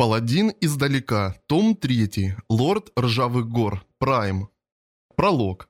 Паладин издалека. Том 3. Лорд Ржавых гор. Прайм. Пролог.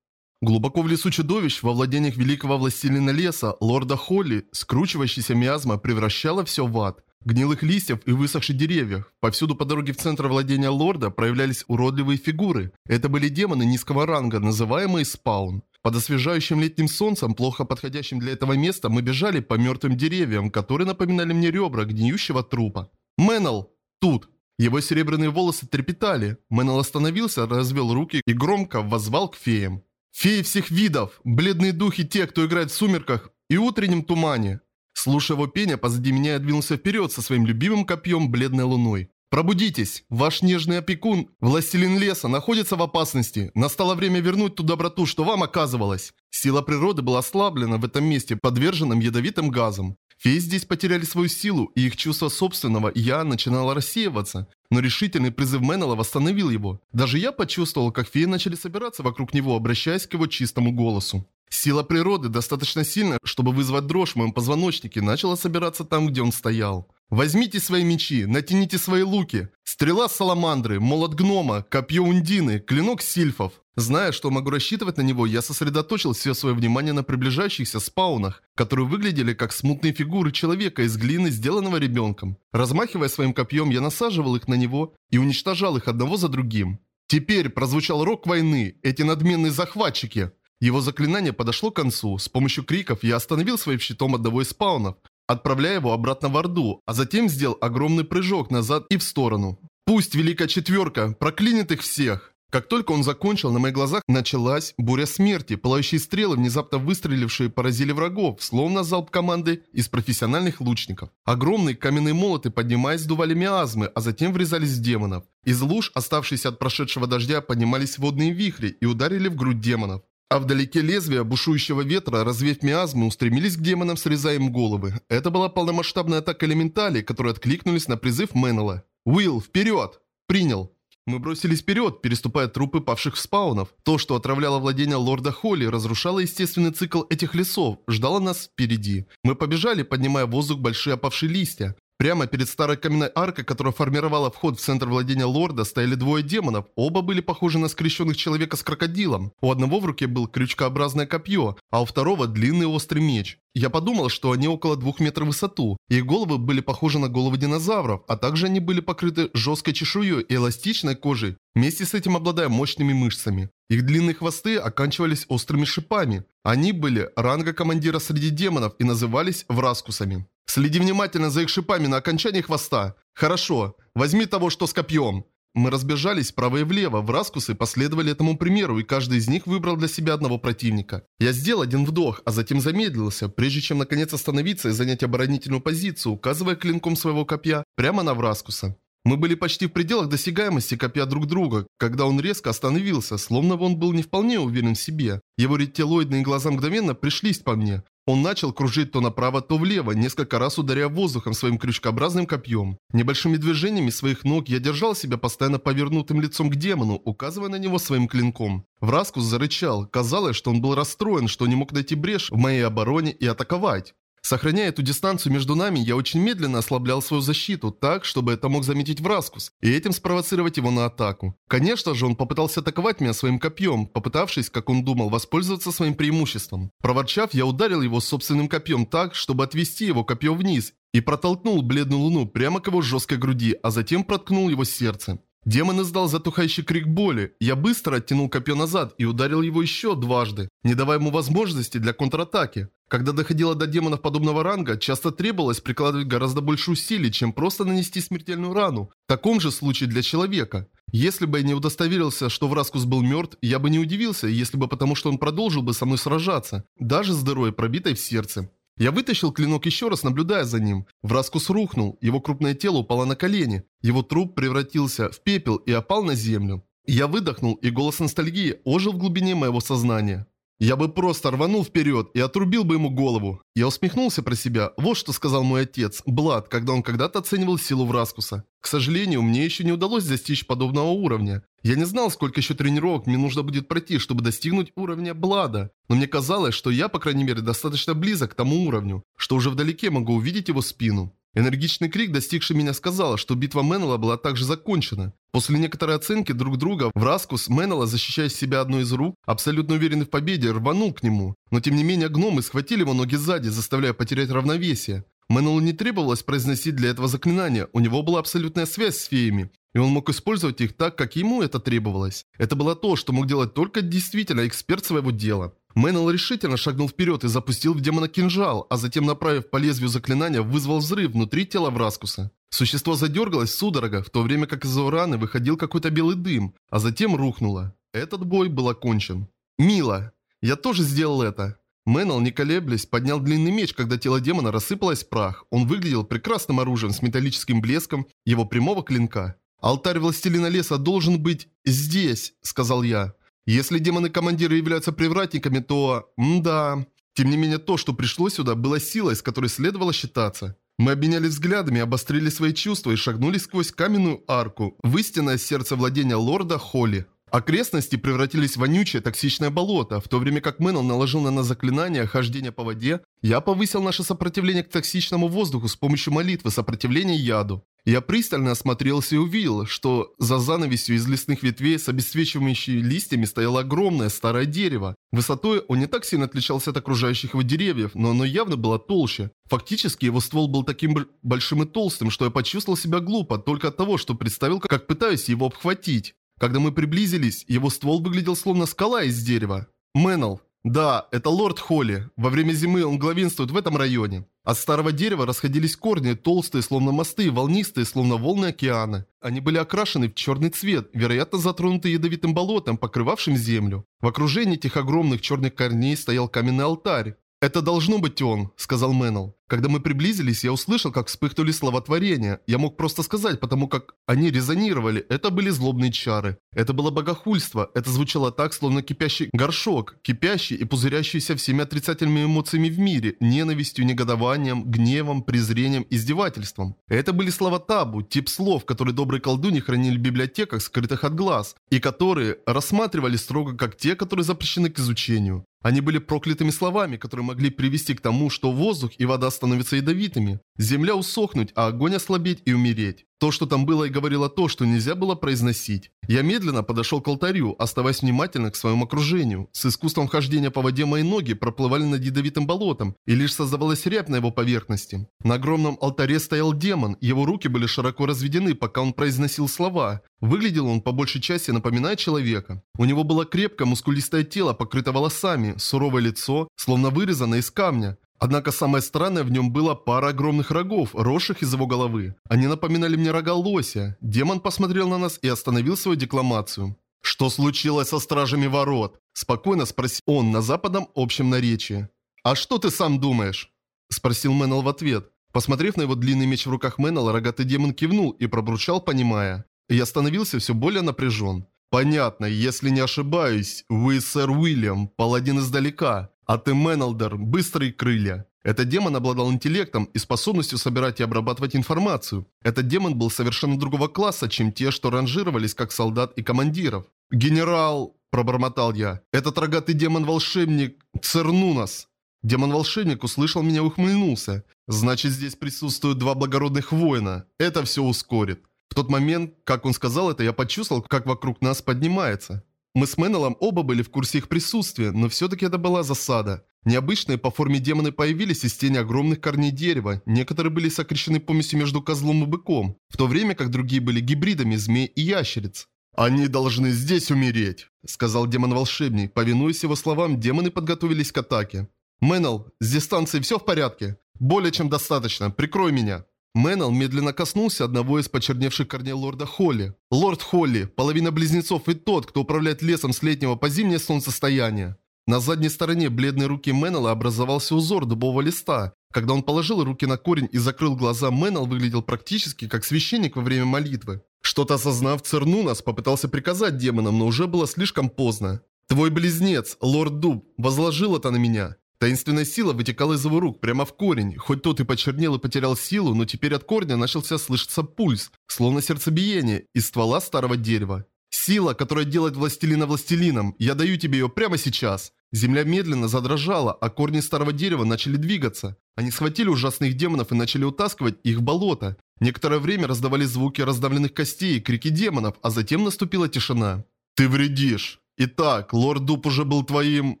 Глубоко в лесу чудовищ, во владениях великого властелина леса, лорда Холли, скручивающаяся миазма превращала все в ад. Гнилых листьев и высохших деревьев. Повсюду по дороге в центр владения лорда проявлялись уродливые фигуры. Это были демоны низкого ранга, называемые спаун. Под освежающим летним солнцем, плохо подходящим для этого места, мы бежали по мертвым деревьям, которые напоминали мне ребра гниющего трупа. «Мэннел!» Тут. Его серебряные волосы трепетали. Мэннел остановился, развел руки и громко воззвал к феям. «Феи всех видов! Бледные духи те, кто играет в сумерках и утреннем тумане!» Слушая его пение, позади меня я двинулся вперед со своим любимым копьем бледной луной. «Пробудитесь! Ваш нежный опекун, властелин леса, находится в опасности. Настало время вернуть ту доброту, что вам оказывалось». Сила природы была ослаблена в этом месте, подверженном ядовитым газам. Феи здесь потеряли свою силу, и их чувство собственного «я» начинало рассеиваться. Но решительный призыв Меннелла восстановил его. Даже я почувствовал, как феи начали собираться вокруг него, обращаясь к его чистому голосу. Сила природы достаточно сильная, чтобы вызвать дрожь в моем позвоночнике, начала собираться там, где он стоял. Возьмите свои мечи, натяните свои луки. Стрела саламандры, молот гнома, копье ундины, клинок сильфов. Зная, что могу рассчитывать на него, я сосредоточил все свое внимание на приближающихся спаунах, которые выглядели как смутные фигуры человека из глины, сделанного ребенком. Размахивая своим копьем, я насаживал их на него и уничтожал их одного за другим. Теперь прозвучал рок войны, эти надменные захватчики. Его заклинание подошло к концу. С помощью криков я остановил своим щитом одного из спаунов, отправляя его обратно в Орду, а затем сделал огромный прыжок назад и в сторону. Пусть Великая Четверка проклинет их всех. Как только он закончил, на моих глазах началась буря смерти. Пылающие стрелы, внезапно выстрелившие, поразили врагов, словно залп команды из профессиональных лучников. Огромные каменные молоты, поднимаясь, сдували миазмы, а затем врезались в демонов. Из луж, оставшиеся от прошедшего дождя, поднимались водные вихри и ударили в грудь демонов. А вдалеке лезвия бушующего ветра, развеяв миазмы, устремились к демонам, срезая им головы. Это была полномасштабная атака элементалей, которые откликнулись на призыв Меннелла. «Уилл, вперед!» «Принял!» Мы бросились вперед, переступая трупы павших спаунов. То, что отравляло владение лорда Холли, разрушало естественный цикл этих лесов, ждало нас впереди. Мы побежали, поднимая в воздух большие опавшие листья. Прямо перед старой каменной аркой, которая формировала вход в центр владения лорда, стояли двое демонов. Оба были похожи на скрещенных человека с крокодилом. У одного в руке был крючкообразное копье, а у второго длинный острый меч. Я подумал, что они около двух метров в высоту. Их головы были похожи на головы динозавров, а также они были покрыты жесткой чешуей и эластичной кожей, вместе с этим обладая мощными мышцами. Их длинные хвосты оканчивались острыми шипами. Они были ранга командира среди демонов и назывались враскусами. Следи внимательно за их шипами на окончании хвоста. Хорошо, возьми того, что с копьем. Мы разбежались вправо и влево, в раскусы последовали этому примеру, и каждый из них выбрал для себя одного противника. Я сделал один вдох, а затем замедлился, прежде чем наконец остановиться и занять оборонительную позицию, указывая клинком своего копья прямо на Враскуса. Мы были почти в пределах досягаемости копья друг друга, когда он резко остановился, словно он был не вполне уверен в себе. Его рептилоидные глаза мгновенно пришлись по мне. Он начал кружить то направо, то влево, несколько раз ударяя воздухом своим крючкообразным копьем. Небольшими движениями своих ног я держал себя постоянно повернутым лицом к демону, указывая на него своим клинком. Враскус зарычал. Казалось, что он был расстроен, что не мог найти брешь в моей обороне и атаковать. Сохраняя эту дистанцию между нами, я очень медленно ослаблял свою защиту, так, чтобы это мог заметить Враскус, и этим спровоцировать его на атаку. Конечно же, он попытался атаковать меня своим копьем, попытавшись, как он думал, воспользоваться своим преимуществом. Проворчав, я ударил его собственным копьем так, чтобы отвести его копье вниз, и протолкнул бледную луну прямо к его жесткой груди, а затем проткнул его сердце. Демон издал затухающий крик боли. Я быстро оттянул копье назад и ударил его еще дважды, не давая ему возможности для контратаки. Когда доходило до демонов подобного ранга, часто требовалось прикладывать гораздо больше усилий, чем просто нанести смертельную рану. В таком же случае для человека. Если бы я не удостоверился, что Враскус был мертв, я бы не удивился, если бы потому что он продолжил бы со мной сражаться, даже с дырой, пробитой в сердце. Я вытащил клинок еще раз, наблюдая за ним. Враскус рухнул, его крупное тело упало на колени. Его труп превратился в пепел и опал на землю. Я выдохнул, и голос ностальгии ожил в глубине моего сознания. Я бы просто рванул вперед и отрубил бы ему голову. Я усмехнулся про себя. Вот что сказал мой отец, Блад, когда он когда-то оценивал силу Враскуса. К сожалению, мне еще не удалось достичь подобного уровня. Я не знал, сколько еще тренировок мне нужно будет пройти, чтобы достигнуть уровня Блада. Но мне казалось, что я, по крайней мере, достаточно близок к тому уровню, что уже вдалеке могу увидеть его спину. Энергичный крик, достигший меня, сказал, что битва Меннелла была также закончена. После некоторой оценки друг друга, в Раскус Меннелла, защищая себя одной из рук, абсолютно уверенный в победе, рванул к нему. Но тем не менее гномы схватили его ноги сзади, заставляя потерять равновесие. Меннеллу не требовалось произносить для этого заклинания, у него была абсолютная связь с феями, и он мог использовать их так, как ему это требовалось. Это было то, что мог делать только действительно эксперт своего дела. Мэннел решительно шагнул вперед и запустил в демона кинжал, а затем, направив по лезвию заклинания, вызвал взрыв внутри тела Враскуса. Существо задергалось судорога, в то время как из раны выходил какой-то белый дым, а затем рухнуло. Этот бой был окончен. «Мило! Я тоже сделал это!» Мэннел, не колеблясь, поднял длинный меч, когда тело демона рассыпалось в прах. Он выглядел прекрасным оружием с металлическим блеском его прямого клинка. «Алтарь Властелина Леса должен быть здесь», — сказал я. Если демоны-командиры являются привратниками, то... да. Тем не менее, то, что пришло сюда, было силой, с которой следовало считаться. Мы обменялись взглядами, обострили свои чувства и шагнули сквозь каменную арку в истинное сердце владения лорда Холли. Окрестности превратились в вонючее токсичное болото, в то время как Мэннел наложил на нас заклинание хождения по воде, я повысил наше сопротивление к токсичному воздуху с помощью молитвы сопротивления яду. Я пристально осмотрелся и увидел, что за занавесью из лесных ветвей с обесцвечивающими листьями стояло огромное старое дерево. Высотой он не так сильно отличался от окружающих его деревьев, но оно явно было толще. Фактически его ствол был таким большим и толстым, что я почувствовал себя глупо только от того, что представил, как пытаюсь его обхватить. Когда мы приблизились, его ствол выглядел словно скала из дерева. Мэннел. Да, это лорд Холли. Во время зимы он главенствует в этом районе. От старого дерева расходились корни, толстые, словно мосты, волнистые, словно волны океана. Они были окрашены в черный цвет, вероятно затронуты ядовитым болотом, покрывавшим землю. В окружении этих огромных черных корней стоял каменный алтарь. «Это должно быть он», — сказал Мэннел. Когда мы приблизились, я услышал, как вспыхнули слова творения. Я мог просто сказать, потому как они резонировали. Это были злобные чары. Это было богохульство. Это звучало так, словно кипящий горшок, кипящий и пузырящийся всеми отрицательными эмоциями в мире, ненавистью, негодованием, гневом, презрением, издевательством. Это были слова табу, тип слов, которые добрые колдуни хранили в библиотеках, скрытых от глаз, и которые рассматривали строго как те, которые запрещены к изучению. Они были проклятыми словами, которые могли привести к тому, что воздух и вода становятся ядовитыми, земля усохнуть, а огонь ослабеть и умереть. То, что там было и говорило то, что нельзя было произносить. Я медленно подошел к алтарю, оставаясь внимательным к своему окружению. С искусством хождения по воде мои ноги проплывали над ядовитым болотом, и лишь создавалась рябь на его поверхности. На огромном алтаре стоял демон, его руки были широко разведены, пока он произносил слова. Выглядел он по большей части напоминая человека. У него было крепкое мускулистое тело, покрыто волосами, суровое лицо, словно вырезанное из камня. Однако самое странное в нем было пара огромных рогов, росших из его головы. Они напоминали мне рога лося. Демон посмотрел на нас и остановил свою декламацию. «Что случилось со стражами ворот?» Спокойно спросил он на западном общем наречии. «А что ты сам думаешь?» Спросил Мэннел в ответ. Посмотрев на его длинный меч в руках Мэннела, рогатый демон кивнул и пробручал, понимая. Я становился все более напряжен. «Понятно, если не ошибаюсь, вы сэр Уильям, паладин издалека. А ты Меналдер, быстрые крылья. Этот демон обладал интеллектом и способностью собирать и обрабатывать информацию. Этот демон был совершенно другого класса, чем те, что ранжировались как солдат и командиров. «Генерал...» – пробормотал я. «Этот рогатый демон-волшебник Цернунас». Демон-волшебник услышал меня и ухмыльнулся. «Значит, здесь присутствуют два благородных воина. Это все ускорит». В тот момент, как он сказал это, я почувствовал, как вокруг нас поднимается. Мы с Меннеллом оба были в курсе их присутствия, но все-таки это была засада. Необычные по форме демоны появились из тени огромных корней дерева, некоторые были сокращены помесью между козлом и быком, в то время как другие были гибридами змей и ящериц. «Они должны здесь умереть», — сказал демон-волшебник. Повинуясь его словам, демоны подготовились к атаке. «Мэннел, с дистанцией все в порядке? Более чем достаточно. Прикрой меня». Мэннел медленно коснулся одного из почерневших корней лорда Холли. Лорд Холли, половина близнецов и тот, кто управляет лесом с летнего по зимнее солнцестояние. На задней стороне бледной руки Мэннела образовался узор дубового листа. Когда он положил руки на корень и закрыл глаза, Мэннел выглядел практически как священник во время молитвы. Что-то осознав, Цернунас попытался приказать демонам, но уже было слишком поздно. «Твой близнец, лорд Дуб, возложил это на меня. Таинственная сила вытекала из его рук прямо в корень. Хоть тот и почернел и потерял силу, но теперь от корня начался слышаться пульс, словно сердцебиение, из ствола старого дерева. Сила, которая делает властелина властелином, я даю тебе ее прямо сейчас. Земля медленно задрожала, а корни старого дерева начали двигаться. Они схватили ужасных демонов и начали утаскивать их в болото. Некоторое время раздавались звуки раздавленных костей и крики демонов, а затем наступила тишина. «Ты вредишь!» Итак, лорд Дуб уже был твоим...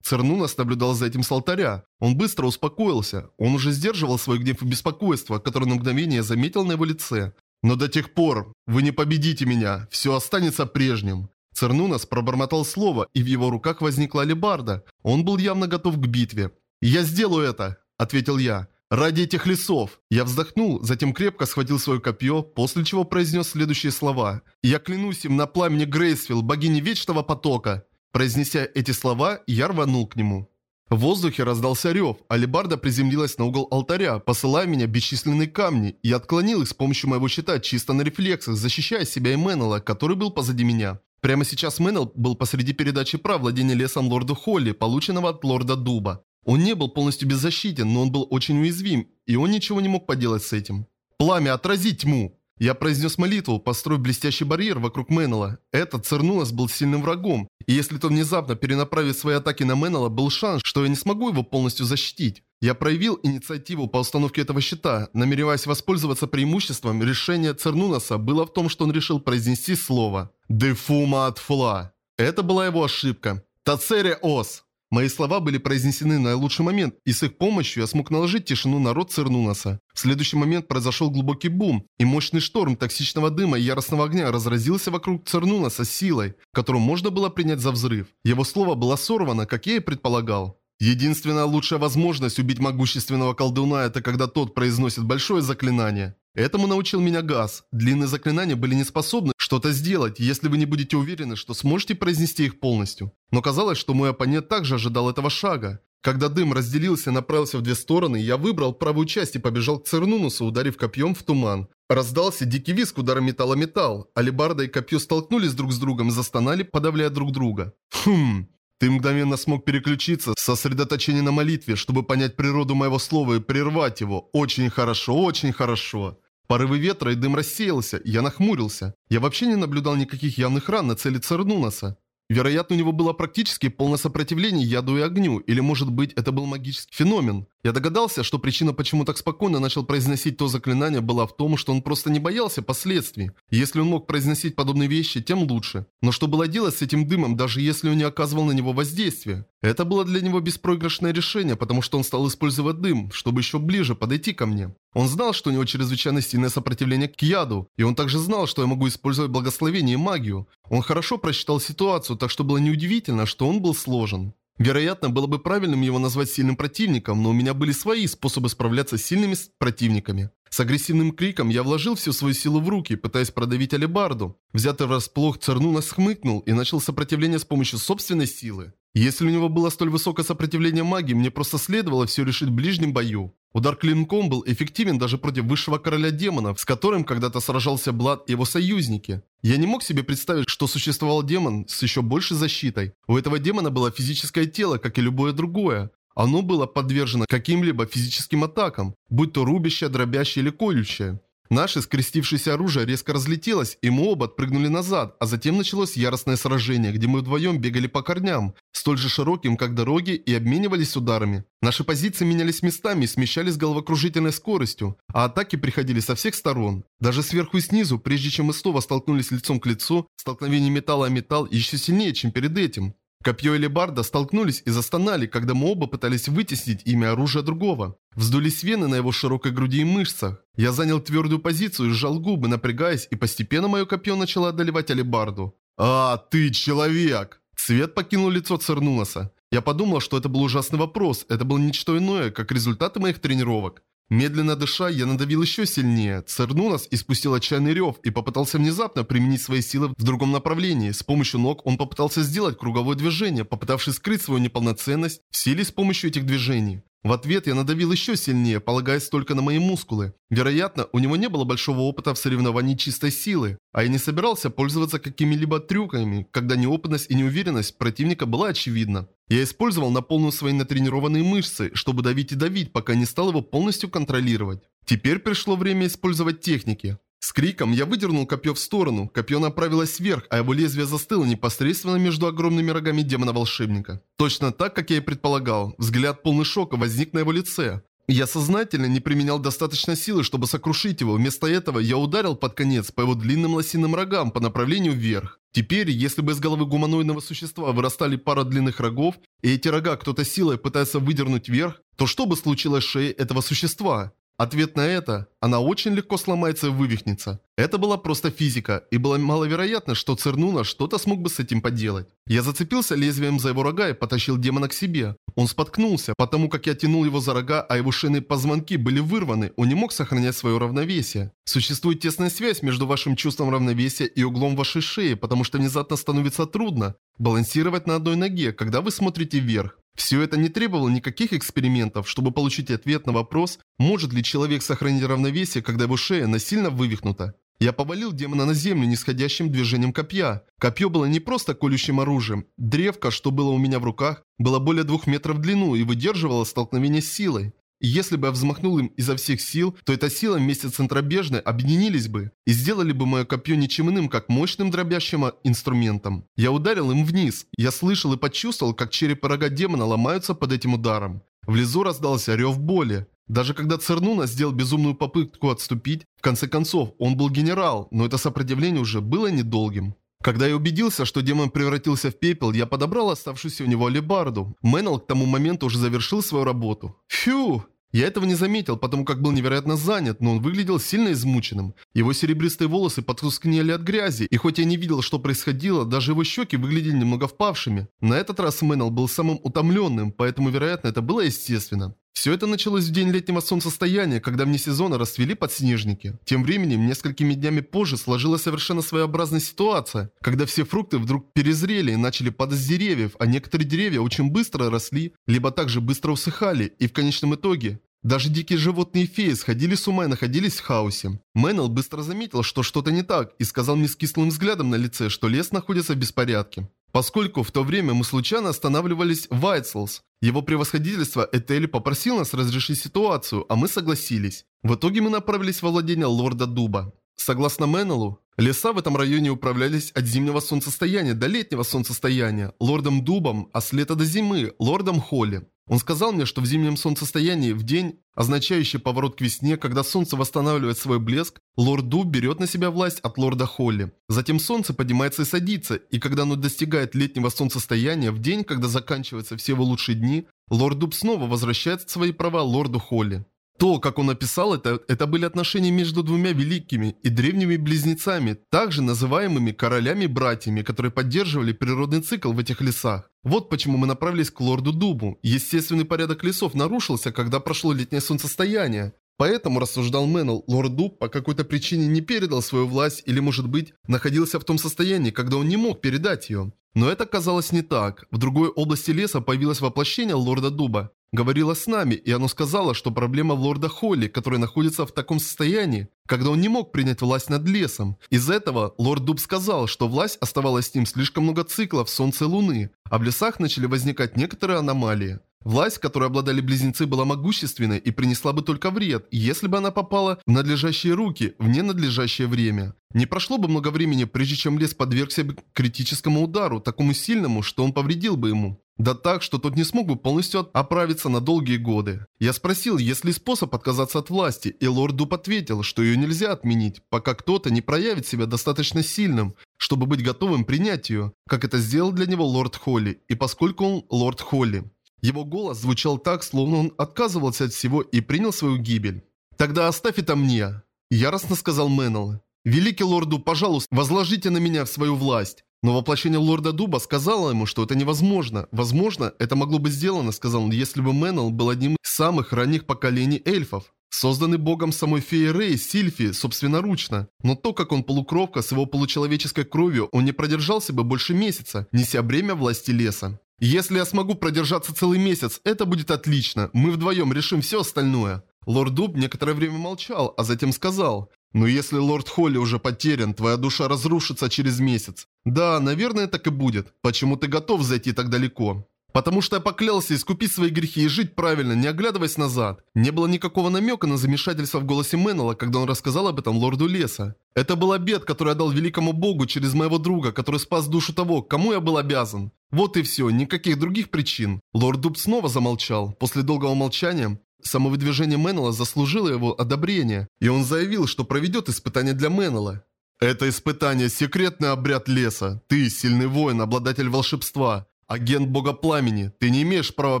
Цернунас наблюдал за этим с алтаря. Он быстро успокоился. Он уже сдерживал свой гнев и беспокойство, которое на мгновение заметил на его лице. «Но до тех пор вы не победите меня, все останется прежним». Цернунас пробормотал слово, и в его руках возникла алебарда. Он был явно готов к битве. «Я сделаю это», — ответил я. «Ради этих лесов!» Я вздохнул, затем крепко схватил свое копье, после чего произнес следующие слова. «Я клянусь им на пламени Грейсвилл, богини Вечного Потока!» Произнеся эти слова, я рванул к нему. В воздухе раздался рев, алебарда приземлилась на угол алтаря, посылая меня бесчисленные камни, и отклонил их с помощью моего щита чисто на рефлексах, защищая себя и Меннелла, который был позади меня. Прямо сейчас Меннелл был посреди передачи прав владения лесом лорду Холли, полученного от лорда Дуба. Он не был полностью беззащитен, но он был очень уязвим, и он ничего не мог поделать с этим. «Пламя, отразить тьму!» Я произнес молитву, построив блестящий барьер вокруг Меннелла. Этот Цернулас был сильным врагом, и если тот внезапно перенаправит свои атаки на Меннелла, был шанс, что я не смогу его полностью защитить. Я проявил инициативу по установке этого щита, намереваясь воспользоваться преимуществом. Решение Цернунаса было в том, что он решил произнести слово «Дефума от фла». Это была его ошибка. «Тацере ос». Мои слова были произнесены на наилучший момент, и с их помощью я смог наложить тишину на рот Цернунаса. В следующий момент произошел глубокий бум, и мощный шторм токсичного дыма и яростного огня разразился вокруг Цернунаса силой, которую можно было принять за взрыв. Его слово было сорвано, как я и предполагал. Единственная лучшая возможность убить могущественного колдуна – это когда тот произносит большое заклинание. Этому научил меня Газ. Длинные заклинания были не способны что-то сделать, если вы не будете уверены, что сможете произнести их полностью. Но казалось, что мой оппонент также ожидал этого шага. Когда дым разделился и направился в две стороны, я выбрал правую часть и побежал к Цернунусу, ударив копьем в туман. Раздался дикий виск удара металла металл. Алибарда и копье столкнулись друг с другом и застонали, подавляя друг друга. Хм... Ты мгновенно смог переключиться, сосредоточение на молитве, чтобы понять природу моего слова и прервать его. Очень хорошо, очень хорошо. Порывы ветра и дым рассеялся, я нахмурился. Я вообще не наблюдал никаких явных ран на цели Цернунаса. Вероятно, у него было практически полное сопротивление яду и огню, или может быть это был магический феномен. Я догадался, что причина, почему так спокойно начал произносить то заклинание, была в том, что он просто не боялся последствий. если он мог произносить подобные вещи, тем лучше. Но что было делать с этим дымом, даже если он не оказывал на него воздействия? Это было для него беспроигрышное решение, потому что он стал использовать дым, чтобы еще ближе подойти ко мне. Он знал, что у него чрезвычайно сильное сопротивление к яду, и он также знал, что я могу использовать благословение и магию. Он хорошо просчитал ситуацию, так что было неудивительно, что он был сложен. Вероятно, было бы правильным его назвать сильным противником, но у меня были свои способы справляться с сильными противниками. С агрессивным криком я вложил всю свою силу в руки, пытаясь продавить алебарду. Взятый врасплох Цернуна хмыкнул и начал сопротивление с помощью собственной силы. Если у него было столь высокое сопротивление магии, мне просто следовало все решить в ближнем бою. Удар клинком был эффективен даже против высшего короля демонов, с которым когда-то сражался Блад и его союзники. Я не мог себе представить, что существовал демон с еще большей защитой. У этого демона было физическое тело, как и любое другое. Оно было подвержено каким-либо физическим атакам, будь то рубящее, дробящее или колющее. Наше скрестившееся оружие резко разлетелось, и мы оба отпрыгнули назад, а затем началось яростное сражение, где мы вдвоем бегали по корням, столь же широким, как дороги, и обменивались ударами. Наши позиции менялись местами и смещались с головокружительной скоростью, а атаки приходили со всех сторон. Даже сверху и снизу, прежде чем мы снова столкнулись лицом к лицу, столкновение металла о металл еще сильнее, чем перед этим. Копье и лебарда столкнулись и застонали, когда мы оба пытались вытеснить имя оружия другого. Вздулись вены на его широкой груди и мышцах. Я занял твердую позицию сжал губы, напрягаясь, и постепенно мое копье начало одолевать алебарду. «А, ты человек!» Свет покинул лицо Цернунаса. Я подумал, что это был ужасный вопрос, это было ничто иное, как результаты моих тренировок. Медленно дыша, я надавил еще сильнее. Цернунас испустил отчаянный рев и попытался внезапно применить свои силы в другом направлении. С помощью ног он попытался сделать круговое движение, попытавшись скрыть свою неполноценность в силе с помощью этих движений. В ответ я надавил еще сильнее, полагаясь только на мои мускулы. Вероятно, у него не было большого опыта в соревновании чистой силы, а я не собирался пользоваться какими-либо трюками, когда неопытность и неуверенность противника была очевидна. Я использовал на полную свои натренированные мышцы, чтобы давить и давить, пока не стал его полностью контролировать. Теперь пришло время использовать техники. С криком я выдернул копье в сторону, копье направилось вверх, а его лезвие застыло непосредственно между огромными рогами демона-волшебника. Точно так, как я и предполагал, взгляд полный шока возник на его лице. Я сознательно не применял достаточно силы, чтобы сокрушить его. Вместо этого я ударил под конец по его длинным лосиным рогам по направлению вверх. Теперь, если бы из головы гуманоидного существа вырастали пара длинных рогов, и эти рога кто-то силой пытается выдернуть вверх, то что бы случилось с шеей этого существа? Ответ на это – она очень легко сломается и вывихнется. Это была просто физика, и было маловероятно, что Цернуна что-то смог бы с этим поделать. Я зацепился лезвием за его рога и потащил демона к себе. Он споткнулся, потому как я тянул его за рога, а его шейные позвонки были вырваны, он не мог сохранять свое равновесие. Существует тесная связь между вашим чувством равновесия и углом вашей шеи, потому что внезапно становится трудно балансировать на одной ноге, когда вы смотрите вверх. Все это не требовало никаких экспериментов, чтобы получить ответ на вопрос, может ли человек сохранить равновесие, когда его шея насильно вывихнута. Я повалил демона на землю нисходящим движением копья. Копье было не просто колющим оружием. Древко, что было у меня в руках, было более двух метров в длину и выдерживало столкновение с силой. Если бы я взмахнул им изо всех сил, то эта сила вместе с центробежной объединились бы и сделали бы мое копье ничем иным, как мощным дробящим инструментом. Я ударил им вниз. Я слышал и почувствовал, как череп рога демона ломаются под этим ударом. В лесу раздался рев боли. Даже когда Цернуна сделал безумную попытку отступить, в конце концов, он был генерал, но это сопротивление уже было недолгим. Когда я убедился, что демон превратился в пепел, я подобрал оставшуюся у него алебарду. Мэннел к тому моменту уже завершил свою работу. Фью! Я этого не заметил, потому как был невероятно занят, но он выглядел сильно измученным. Его серебристые волосы потускнели от грязи, и хоть я не видел, что происходило, даже его щеки выглядели немного впавшими. На этот раз Мэннел был самым утомленным, поэтому, вероятно, это было естественно. Все это началось в день летнего солнцестояния, когда вне сезона расцвели подснежники. Тем временем, несколькими днями позже сложилась совершенно своеобразная ситуация, когда все фрукты вдруг перезрели и начали падать с деревьев, а некоторые деревья очень быстро росли, либо также быстро усыхали, и в конечном итоге даже дикие животные феи сходили с ума и находились в хаосе. Мэннел быстро заметил, что что-то не так, и сказал мне с кислым взглядом на лице, что лес находится в беспорядке. Поскольку в то время мы случайно останавливались в Вайтселс, его превосходительство Этели попросил нас разрешить ситуацию, а мы согласились. В итоге мы направились во владение лорда Дуба. Согласно Меннеллу, леса в этом районе управлялись от зимнего солнцестояния до летнего солнцестояния, лордом Дубом, а с лета до зимы, лордом Холли. Он сказал мне, что в зимнем солнцестоянии, в день, означающий поворот к весне, когда солнце восстанавливает свой блеск, лорд Дуб берет на себя власть от лорда Холли. Затем солнце поднимается и садится, и когда оно достигает летнего солнцестояния, в день, когда заканчиваются все его лучшие дни, лорд Дуб снова возвращает свои права лорду Холли. То, как он описал это, это были отношения между двумя великими и древними близнецами, также называемыми королями-братьями, которые поддерживали природный цикл в этих лесах. Вот почему мы направились к лорду Дубу. Естественный порядок лесов нарушился, когда прошло летнее солнцестояние. Поэтому, рассуждал Мэннел, лорд Дуб по какой-то причине не передал свою власть или, может быть, находился в том состоянии, когда он не мог передать ее. Но это казалось не так. В другой области леса появилось воплощение лорда Дуба говорила с нами, и оно сказало, что проблема лорда Холли, который находится в таком состоянии, когда он не мог принять власть над лесом. Из этого лорд Дуб сказал, что власть оставалась с ним слишком много циклов Солнца и Луны, а в лесах начали возникать некоторые аномалии. Власть, которой обладали близнецы, была могущественной и принесла бы только вред, если бы она попала в надлежащие руки в ненадлежащее время. Не прошло бы много времени, прежде чем лес подвергся критическому удару, такому сильному, что он повредил бы ему. Да так, что тот не смог бы полностью оправиться на долгие годы. Я спросил, есть ли способ отказаться от власти, и лорд Дуб ответил, что ее нельзя отменить, пока кто-то не проявит себя достаточно сильным, чтобы быть готовым принять ее, как это сделал для него лорд Холли, и поскольку он лорд Холли. Его голос звучал так, словно он отказывался от всего и принял свою гибель. «Тогда оставь это мне», – яростно сказал Мэннел. «Великий лорду, пожалуйста, возложите на меня свою власть. Но воплощение лорда Дуба сказало ему, что это невозможно. Возможно, это могло быть сделано, сказал он, если бы Мэннел был одним из самых ранних поколений эльфов. Созданный богом самой феи Рей, Сильфи, собственноручно. Но то, как он полукровка с его получеловеческой кровью, он не продержался бы больше месяца, неся бремя власти леса. Если я смогу продержаться целый месяц, это будет отлично. Мы вдвоем решим все остальное. Лорд Дуб некоторое время молчал, а затем сказал. Но если лорд Холли уже потерян, твоя душа разрушится через месяц. Да, наверное, так и будет. Почему ты готов зайти так далеко? Потому что я поклялся искупить свои грехи и жить правильно, не оглядываясь назад. Не было никакого намека на замешательство в голосе Меннелла, когда он рассказал об этом лорду леса. Это был обед, который я дал великому богу через моего друга, который спас душу того, кому я был обязан. Вот и все, никаких других причин. Лорд Дуб снова замолчал. После долгого молчания самовыдвижение Меннелла заслужило его одобрение, и он заявил, что проведет испытание для Меннелла. Это испытание – секретный обряд леса. Ты – сильный воин, обладатель волшебства. Агент бога пламени, ты не имеешь права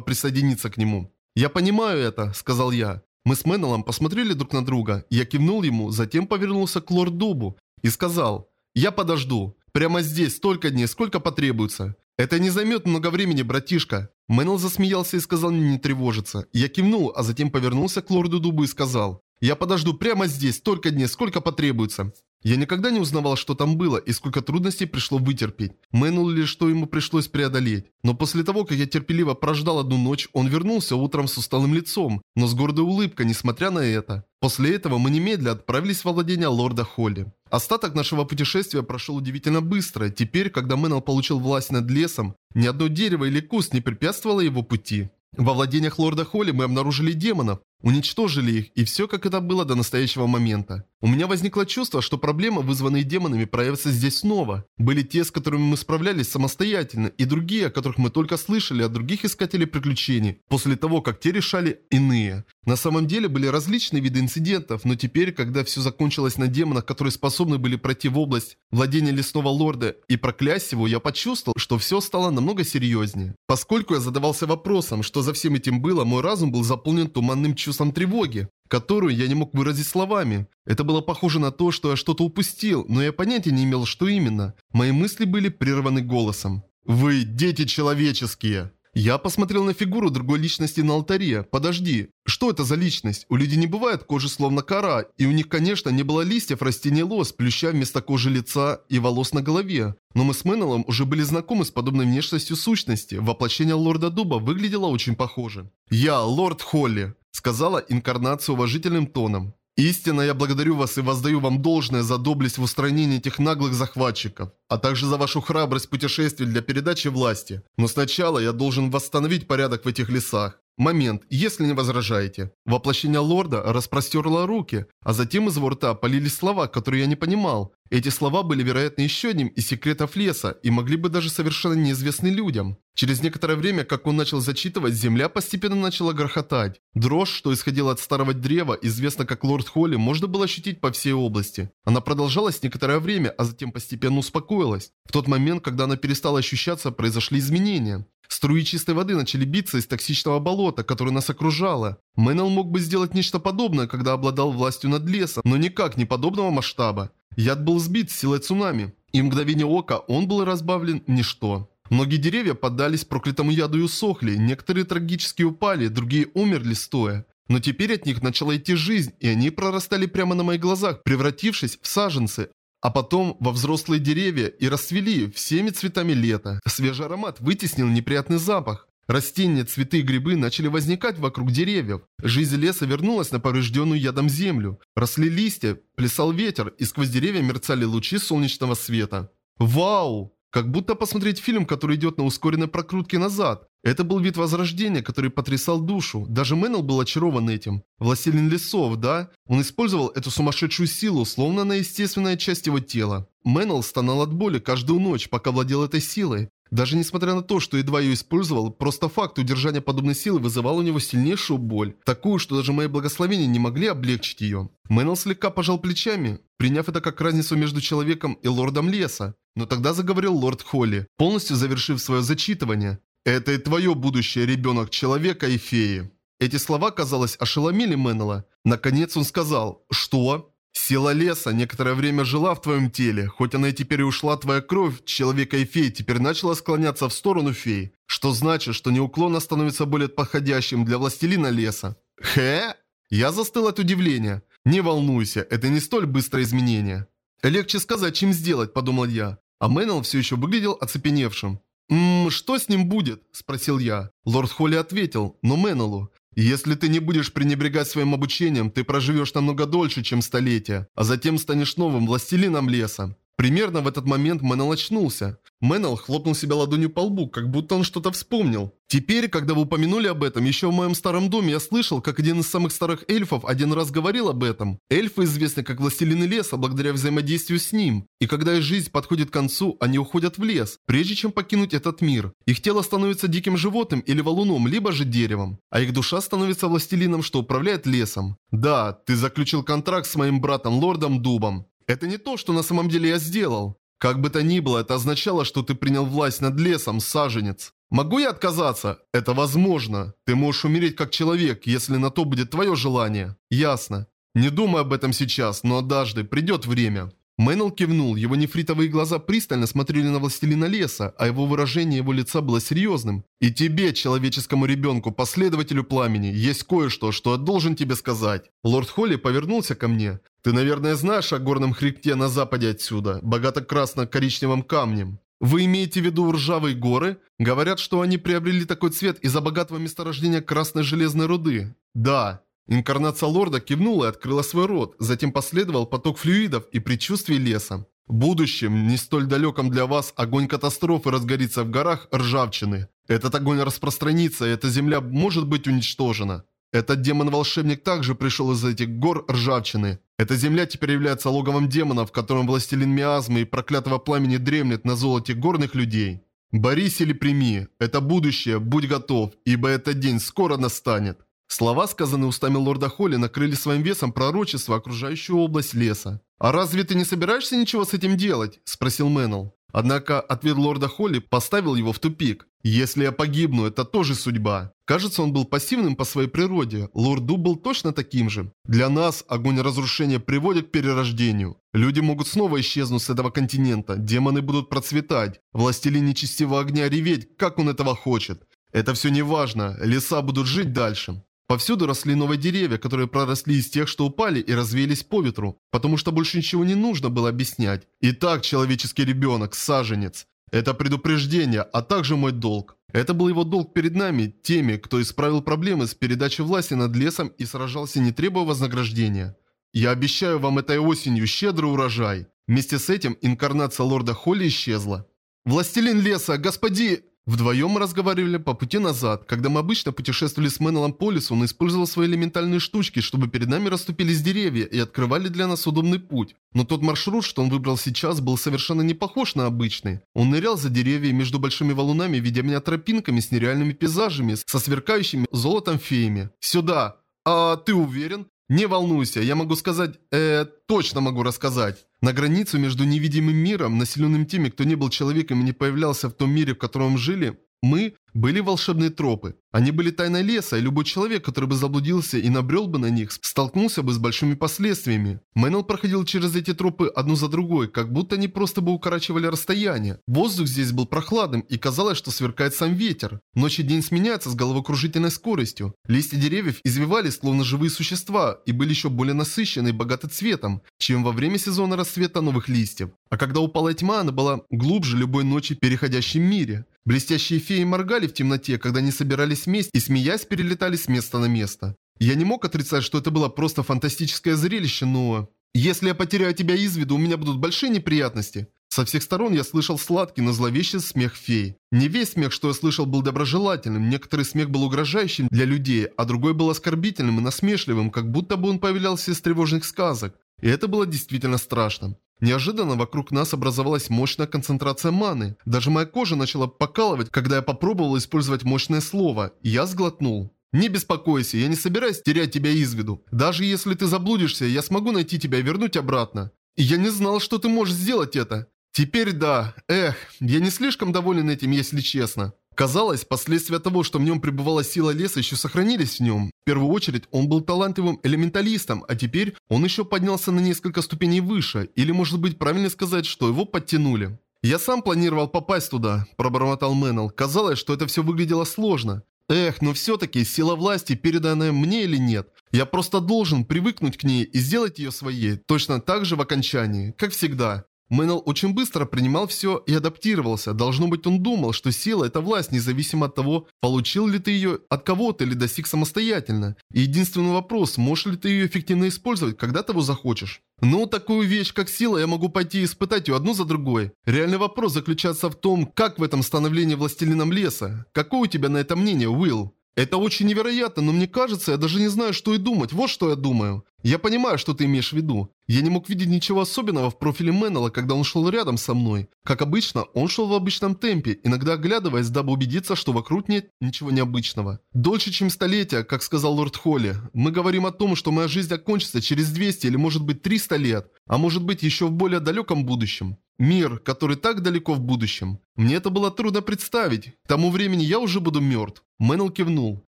присоединиться к нему. Я понимаю это, сказал я. Мы с Меннеллом посмотрели друг на друга. Я кивнул ему, затем повернулся к лорд Дубу и сказал, я подожду. Прямо здесь столько дней, сколько потребуется. Это не займет много времени, братишка. Мэннел засмеялся и сказал мне не тревожиться. Я кивнул, а затем повернулся к лорду Дубу и сказал, я подожду прямо здесь столько дней, сколько потребуется. Я никогда не узнавал, что там было и сколько трудностей пришло вытерпеть. Мэнул ли, что ему пришлось преодолеть. Но после того, как я терпеливо прождал одну ночь, он вернулся утром с усталым лицом, но с гордой улыбкой, несмотря на это. После этого мы немедля отправились во владение лорда Холли. Остаток нашего путешествия прошел удивительно быстро. Теперь, когда Мэннел получил власть над лесом, ни одно дерево или куст не препятствовало его пути. Во владениях лорда Холли мы обнаружили демонов, уничтожили их, и все как это было до настоящего момента. У меня возникло чувство, что проблемы, вызванные демонами, проявятся здесь снова. Были те, с которыми мы справлялись самостоятельно, и другие, о которых мы только слышали от других искателей приключений, после того, как те решали иные. На самом деле были различные виды инцидентов, но теперь, когда все закончилось на демонах, которые способны были пройти в область владения лесного лорда и проклясть его, я почувствовал, что все стало намного серьезнее. Поскольку я задавался вопросом, что за всем этим было, мой разум был заполнен туманным чувством тревоги которую я не мог выразить словами. Это было похоже на то, что я что-то упустил, но я понятия не имел, что именно. Мои мысли были прерваны голосом. «Вы дети человеческие!» Я посмотрел на фигуру другой личности на алтаре. Подожди, что это за личность? У людей не бывает кожи словно кора, и у них, конечно, не было листьев, растений лос, плюща вместо кожи лица и волос на голове. Но мы с Мэннеллом уже были знакомы с подобной внешностью сущности. Воплощение Лорда Дуба выглядело очень похоже. «Я, Лорд Холли», — сказала инкарнация уважительным тоном. Истинно я благодарю вас и воздаю вам должное за доблесть в устранении этих наглых захватчиков, а также за вашу храбрость в путешествии для передачи власти. Но сначала я должен восстановить порядок в этих лесах. Момент, если не возражаете. Воплощение лорда распростерло руки, а затем из его рта полились слова, которые я не понимал. Эти слова были, вероятно, еще одним из секретов леса и могли быть даже совершенно неизвестны людям. Через некоторое время, как он начал зачитывать, земля постепенно начала грохотать. Дрожь, что исходила от старого древа, известно как Лорд Холли, можно было ощутить по всей области. Она продолжалась некоторое время, а затем постепенно успокоилась. В тот момент, когда она перестала ощущаться, произошли изменения. Струи чистой воды начали биться из токсичного болота, которое нас окружало. Мэннел мог бы сделать нечто подобное, когда обладал властью над лесом, но никак не подобного масштаба. Яд был сбит силой цунами, и в мгновение ока он был разбавлен ничто. Многие деревья поддались проклятому яду и усохли, некоторые трагически упали, другие умерли стоя. Но теперь от них начала идти жизнь, и они прорастали прямо на моих глазах, превратившись в саженцы, а потом во взрослые деревья и расцвели всеми цветами лета. Свежий аромат вытеснил неприятный запах. Растения, цветы и грибы начали возникать вокруг деревьев. Жизнь леса вернулась на поврежденную ядом землю. Росли листья, плясал ветер, и сквозь деревья мерцали лучи солнечного света. Вау! Как будто посмотреть фильм, который идет на ускоренной прокрутке назад. Это был вид возрождения, который потрясал душу. Даже Мэннел был очарован этим. Властелин лесов, да? Он использовал эту сумасшедшую силу, словно она естественная часть его тела. Мэннел стонал от боли каждую ночь, пока владел этой силой. Даже несмотря на то, что едва ее использовал, просто факт удержания подобной силы вызывал у него сильнейшую боль. Такую, что даже мои благословения не могли облегчить ее. Мэннел слегка пожал плечами, приняв это как разницу между человеком и лордом леса. Но тогда заговорил лорд Холли, полностью завершив свое зачитывание. «Это и твое будущее, ребенок человека и феи». Эти слова, казалось, ошеломили Мэннела. Наконец он сказал «Что?» Сила леса некоторое время жила в твоем теле, хоть она и теперь ушла твоя кровь, человека и феи теперь начала склоняться в сторону фей, что значит, что неуклонно становится более подходящим для властелина леса. Хэ? Я застыл от удивления. Не волнуйся, это не столь быстрое изменение. Легче сказать, чем сделать, подумал я. А Мэннел все еще выглядел оцепеневшим. «Ммм, что с ним будет?» – спросил я. Лорд Холли ответил, но Мэннелу. Если ты не будешь пренебрегать своим обучением, ты проживешь намного дольше, чем столетия, а затем станешь новым властелином леса. Примерно в этот момент Мэннел очнулся. Мэннел хлопнул себя ладонью по лбу, как будто он что-то вспомнил. Теперь, когда вы упомянули об этом, еще в моем старом доме я слышал, как один из самых старых эльфов один раз говорил об этом. Эльфы известны как властелины леса благодаря взаимодействию с ним. И когда их жизнь подходит к концу, они уходят в лес, прежде чем покинуть этот мир. Их тело становится диким животным или валуном, либо же деревом. А их душа становится властелином, что управляет лесом. Да, ты заключил контракт с моим братом Лордом Дубом. Это не то, что на самом деле я сделал. Как бы то ни было, это означало, что ты принял власть над лесом, саженец. Могу я отказаться? Это возможно. Ты можешь умереть как человек, если на то будет твое желание. Ясно. Не думай об этом сейчас, но однажды придет время. Мэннел кивнул, его нефритовые глаза пристально смотрели на властелина леса, а его выражение его лица было серьезным. «И тебе, человеческому ребенку, последователю пламени, есть кое-что, что я должен тебе сказать». Лорд Холли повернулся ко мне. «Ты, наверное, знаешь о горном хребте на западе отсюда, богато красно-коричневым камнем. Вы имеете в виду ржавые горы? Говорят, что они приобрели такой цвет из-за богатого месторождения красной железной руды. Да. Инкарнация лорда кивнула и открыла свой рот, затем последовал поток флюидов и предчувствий леса. В будущем, не столь далеком для вас, огонь катастрофы разгорится в горах ржавчины. Этот огонь распространится, и эта земля может быть уничтожена. Этот демон-волшебник также пришел из этих гор ржавчины. Эта земля теперь является логовом демонов, в котором властелин миазмы и проклятого пламени дремлет на золоте горных людей. Борись или прими, это будущее, будь готов, ибо этот день скоро настанет. Слова, сказанные устами лорда Холли, накрыли своим весом пророчество, окружающую область леса. «А разве ты не собираешься ничего с этим делать?» – спросил Мэннел. Однако ответ лорда Холли поставил его в тупик. «Если я погибну, это тоже судьба». Кажется, он был пассивным по своей природе. Лорд Дуб был точно таким же. Для нас огонь разрушения приводит к перерождению. Люди могут снова исчезнуть с этого континента. Демоны будут процветать. Властелин нечестивого огня реветь, как он этого хочет. Это все не важно. Леса будут жить дальше. Повсюду росли новые деревья, которые проросли из тех, что упали и развеялись по ветру, потому что больше ничего не нужно было объяснять. Итак, человеческий ребенок, саженец. Это предупреждение, а также мой долг. Это был его долг перед нами, теми, кто исправил проблемы с передачей власти над лесом и сражался не требуя вознаграждения. Я обещаю вам этой осенью щедрый урожай. Вместе с этим инкарнация лорда Холли исчезла. «Властелин леса, господи...» Вдвоем мы разговаривали по пути назад. Когда мы обычно путешествовали с Меннелом по лесу, он использовал свои элементальные штучки, чтобы перед нами расступились деревья и открывали для нас удобный путь. Но тот маршрут, что он выбрал сейчас, был совершенно не похож на обычный. Он нырял за деревья между большими валунами, ведя меня тропинками с нереальными пейзажами, со сверкающими золотом феями. «Сюда!» «А ты уверен?» «Не волнуйся, я могу сказать, э, точно могу рассказать». На границу между невидимым миром, населенным теми, кто не был человеком и не появлялся в том мире, в котором жили, мы были волшебные тропы. Они были тайной леса, и любой человек, который бы заблудился и набрел бы на них, столкнулся бы с большими последствиями. Мэннел проходил через эти тропы одну за другой, как будто они просто бы укорачивали расстояние. Воздух здесь был прохладным, и казалось, что сверкает сам ветер. Ночь и день сменяются с головокружительной скоростью. Листья деревьев извивались, словно живые существа, и были еще более насыщены и богаты цветом, чем во время сезона расцвета новых листьев. А когда упала тьма, она была глубже любой ночи в переходящем мире. Блестящие феи моргали в темноте, когда они собирались вместе и, смеясь, перелетали с места на место. Я не мог отрицать, что это было просто фантастическое зрелище, но... Если я потеряю тебя из виду, у меня будут большие неприятности. Со всех сторон я слышал сладкий, но зловещий смех фей. Не весь смех, что я слышал, был доброжелательным, некоторый смех был угрожающим для людей, а другой был оскорбительным и насмешливым, как будто бы он появлялся из тревожных сказок. И это было действительно страшно. Неожиданно вокруг нас образовалась мощная концентрация маны. Даже моя кожа начала покалывать, когда я попробовал использовать мощное слово. Я сглотнул. «Не беспокойся, я не собираюсь терять тебя из виду. Даже если ты заблудишься, я смогу найти тебя и вернуть обратно. И я не знал, что ты можешь сделать это. Теперь да. Эх, я не слишком доволен этим, если честно. Казалось, последствия того, что в нем пребывала сила леса, еще сохранились в нем. В первую очередь, он был талантливым элементалистом, а теперь он еще поднялся на несколько ступеней выше, или может быть правильно сказать, что его подтянули. «Я сам планировал попасть туда», – пробормотал Мэннел. Казалось, что это все выглядело сложно. Эх, но все-таки сила власти, переданная мне или нет. Я просто должен привыкнуть к ней и сделать ее своей, точно так же в окончании, как всегда. Мэннел очень быстро принимал все и адаптировался. Должно быть, он думал, что сила – это власть, независимо от того, получил ли ты ее от кого-то или достиг самостоятельно. И единственный вопрос, можешь ли ты ее эффективно использовать, когда того захочешь. Ну, такую вещь, как сила, я могу пойти и испытать ее одну за другой. Реальный вопрос заключается в том, как в этом становлении властелином леса. Какое у тебя на это мнение, Уилл? Это очень невероятно, но мне кажется, я даже не знаю, что и думать. Вот что я думаю. Я понимаю, что ты имеешь в виду. Я не мог видеть ничего особенного в профиле Меннелла, когда он шел рядом со мной. Как обычно, он шел в обычном темпе, иногда оглядываясь, дабы убедиться, что вокруг нет ничего необычного. Дольше, чем столетия, как сказал лорд Холли. Мы говорим о том, что моя жизнь окончится через 200 или может быть 300 лет, а может быть еще в более далеком будущем. Мир, который так далеко в будущем. Мне это было трудно представить. К тому времени я уже буду мертв. Мэннел кивнул.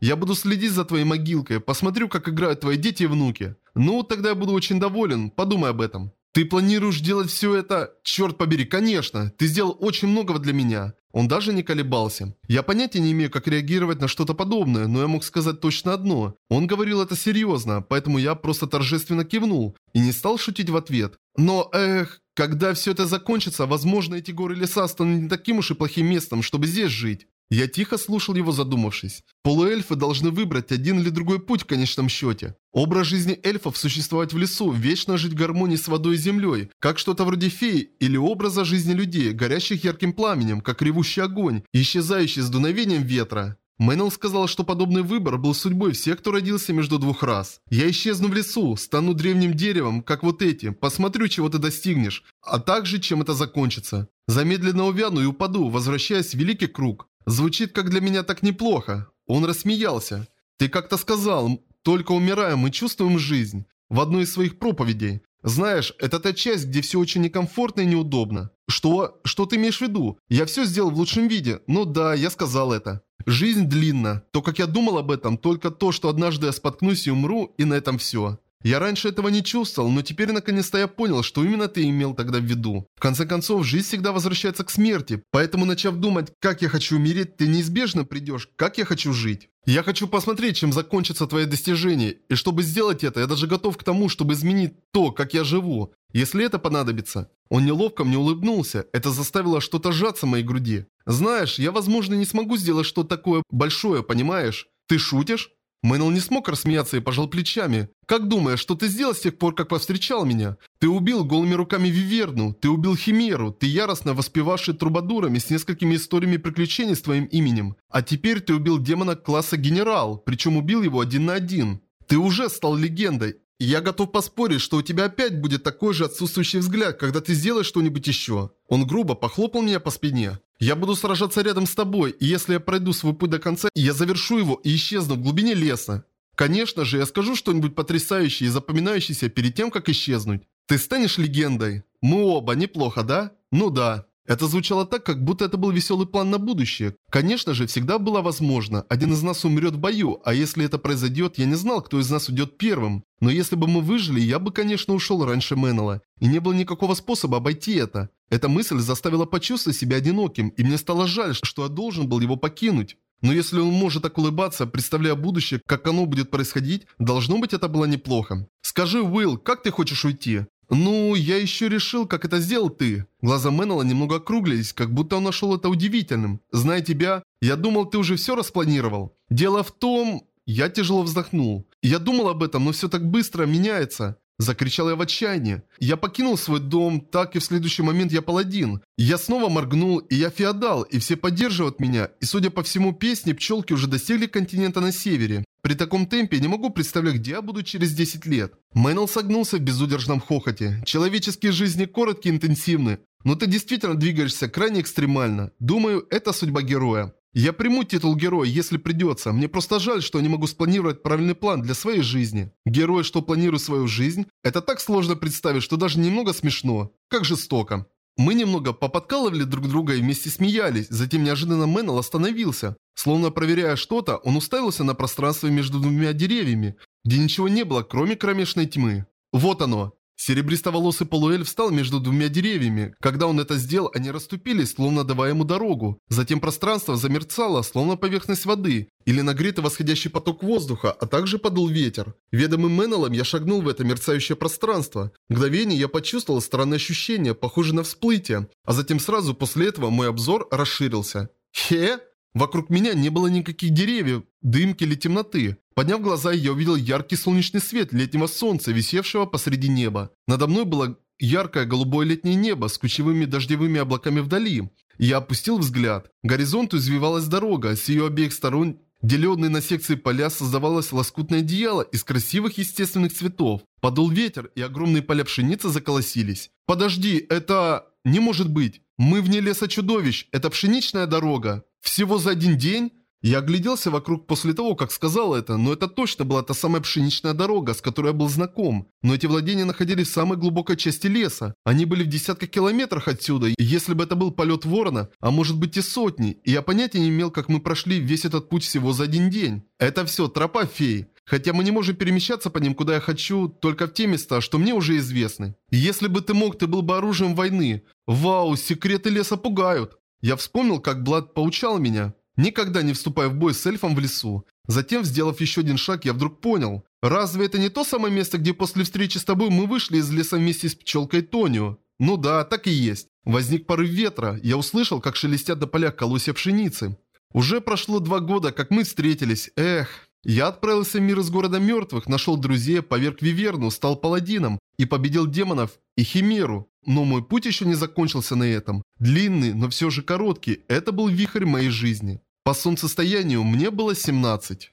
Я буду следить за твоей могилкой, посмотрю, как играют твои дети и внуки. Ну, тогда я буду очень доволен, подумай об этом. Ты планируешь делать все это? Черт побери, конечно. Ты сделал очень многого для меня. Он даже не колебался. Я понятия не имею, как реагировать на что-то подобное, но я мог сказать точно одно. Он говорил это серьезно, поэтому я просто торжественно кивнул и не стал шутить в ответ. Но, эх, когда все это закончится, возможно, эти горы леса станут не таким уж и плохим местом, чтобы здесь жить. Я тихо слушал его, задумавшись. Полуэльфы должны выбрать один или другой путь в конечном счете. Образ жизни эльфов – существовать в лесу, вечно жить в гармонии с водой и землей, как что-то вроде феи, или образа жизни людей, горящих ярким пламенем, как ревущий огонь, исчезающий с дуновением ветра. Мэннел сказал, что подобный выбор был судьбой всех, кто родился между двух раз. «Я исчезну в лесу, стану древним деревом, как вот эти, посмотрю, чего ты достигнешь, а также, чем это закончится. Замедленно увяну и упаду, возвращаясь в Великий Круг. Звучит как для меня так неплохо. Он рассмеялся. Ты как-то сказал, только умирая мы чувствуем жизнь. В одной из своих проповедей. Знаешь, это та часть, где все очень некомфортно и неудобно. Что? Что ты имеешь в виду? Я все сделал в лучшем виде. Ну да, я сказал это. Жизнь длинна. То, как я думал об этом, только то, что однажды я споткнусь и умру, и на этом все. Я раньше этого не чувствовал, но теперь наконец-то я понял, что именно ты имел тогда в виду. В конце концов, жизнь всегда возвращается к смерти, поэтому начав думать, как я хочу умереть, ты неизбежно придешь, как я хочу жить. Я хочу посмотреть, чем закончится твое достижение, и чтобы сделать это, я даже готов к тому, чтобы изменить то, как я живу, если это понадобится. Он неловко мне улыбнулся, это заставило что-то сжаться в моей груди. Знаешь, я, возможно, не смогу сделать что-то такое большое, понимаешь? Ты шутишь? Мэннел не смог рассмеяться и пожал плечами. «Как думаешь, что ты сделал с тех пор, как повстречал меня? Ты убил голыми руками Виверну, ты убил Химеру, ты яростно воспевавший трубадурами с несколькими историями приключений с твоим именем. А теперь ты убил демона класса Генерал, причем убил его один на один. Ты уже стал легендой, я готов поспорить, что у тебя опять будет такой же отсутствующий взгляд, когда ты сделаешь что-нибудь еще. Он грубо похлопал меня по спине. Я буду сражаться рядом с тобой, и если я пройду свой путь до конца, я завершу его и исчезну в глубине леса. Конечно же, я скажу что-нибудь потрясающее и запоминающееся перед тем, как исчезнуть. Ты станешь легендой. Мы оба, неплохо, да? Ну да. Это звучало так, как будто это был веселый план на будущее. Конечно же, всегда было возможно. Один из нас умрет в бою, а если это произойдет, я не знал, кто из нас уйдет первым. Но если бы мы выжили, я бы, конечно, ушел раньше Меннелла. И не было никакого способа обойти это. Эта мысль заставила почувствовать себя одиноким, и мне стало жаль, что я должен был его покинуть. Но если он может так улыбаться, представляя будущее, как оно будет происходить, должно быть это было неплохо. Скажи, Уилл, как ты хочешь уйти? «Ну, я еще решил, как это сделал ты». Глаза Мэннела немного округлились, как будто он нашел это удивительным. «Зная тебя, я думал, ты уже все распланировал. Дело в том...» Я тяжело вздохнул. «Я думал об этом, но все так быстро меняется. Закричал я в отчаянии. Я покинул свой дом, так и в следующий момент я паладин. Я снова моргнул, и я феодал, и все поддерживают меня. И судя по всему, песни пчелки уже достигли континента на севере. При таком темпе я не могу представлять, где я буду через 10 лет. Мэннел согнулся в безудержном хохоте. Человеческие жизни короткие и интенсивны. Но ты действительно двигаешься крайне экстремально. Думаю, это судьба героя. Я приму титул героя, если придется. Мне просто жаль, что не могу спланировать правильный план для своей жизни. Герой, что планирует свою жизнь, это так сложно представить, что даже немного смешно. Как жестоко. Мы немного поподкалывали друг друга и вместе смеялись, затем неожиданно Мэннел остановился. Словно проверяя что-то, он уставился на пространство между двумя деревьями, где ничего не было, кроме кромешной тьмы. Вот оно. Серебристоволосый полуэльф встал между двумя деревьями. Когда он это сделал, они расступились, словно давая ему дорогу. Затем пространство замерцало, словно поверхность воды, или нагретый восходящий поток воздуха, а также подул ветер. Ведомым Меннеллом я шагнул в это мерцающее пространство. Мгновение я почувствовал странное ощущение, похожее на всплытие, а затем сразу после этого мой обзор расширился. Хе? Вокруг меня не было никаких деревьев, дымки или темноты. Подняв глаза, я увидел яркий солнечный свет летнего солнца, висевшего посреди неба. Надо мной было яркое голубое летнее небо с кучевыми дождевыми облаками вдали. Я опустил взгляд. Горизонту извивалась дорога, с ее обеих сторон, деленные на секции поля, создавалось лоскутное одеяло из красивых естественных цветов. Подул ветер, и огромные поля пшеницы заколосились. «Подожди, это... не может быть! Мы вне леса чудовищ, это пшеничная дорога!» Всего за один день? Я огляделся вокруг после того, как сказал это, но это точно была та самая пшеничная дорога, с которой я был знаком. Но эти владения находились в самой глубокой части леса. Они были в десятках километрах отсюда, и если бы это был полет ворона, а может быть и сотни, и я понятия не имел, как мы прошли весь этот путь всего за один день. Это все тропа феи. Хотя мы не можем перемещаться по ним, куда я хочу, только в те места, что мне уже известны. Если бы ты мог, ты был бы оружием войны. Вау, секреты леса пугают. Я вспомнил, как Блад поучал меня. Никогда не вступая в бой с эльфом в лесу. Затем, сделав еще один шаг, я вдруг понял. Разве это не то самое место, где после встречи с тобой мы вышли из леса вместе с пчелкой Тонио? Ну да, так и есть. Возник порыв ветра. Я услышал, как шелестят до полях колосья пшеницы. Уже прошло два года, как мы встретились. Эх. Я отправился в мир из города мертвых, нашел друзей, поверг Виверну, стал паладином и победил демонов и Химеру. Но мой путь еще не закончился на этом. Длинный, но все же короткий, это был вихрь моей жизни. По солнцестоянию мне было 17.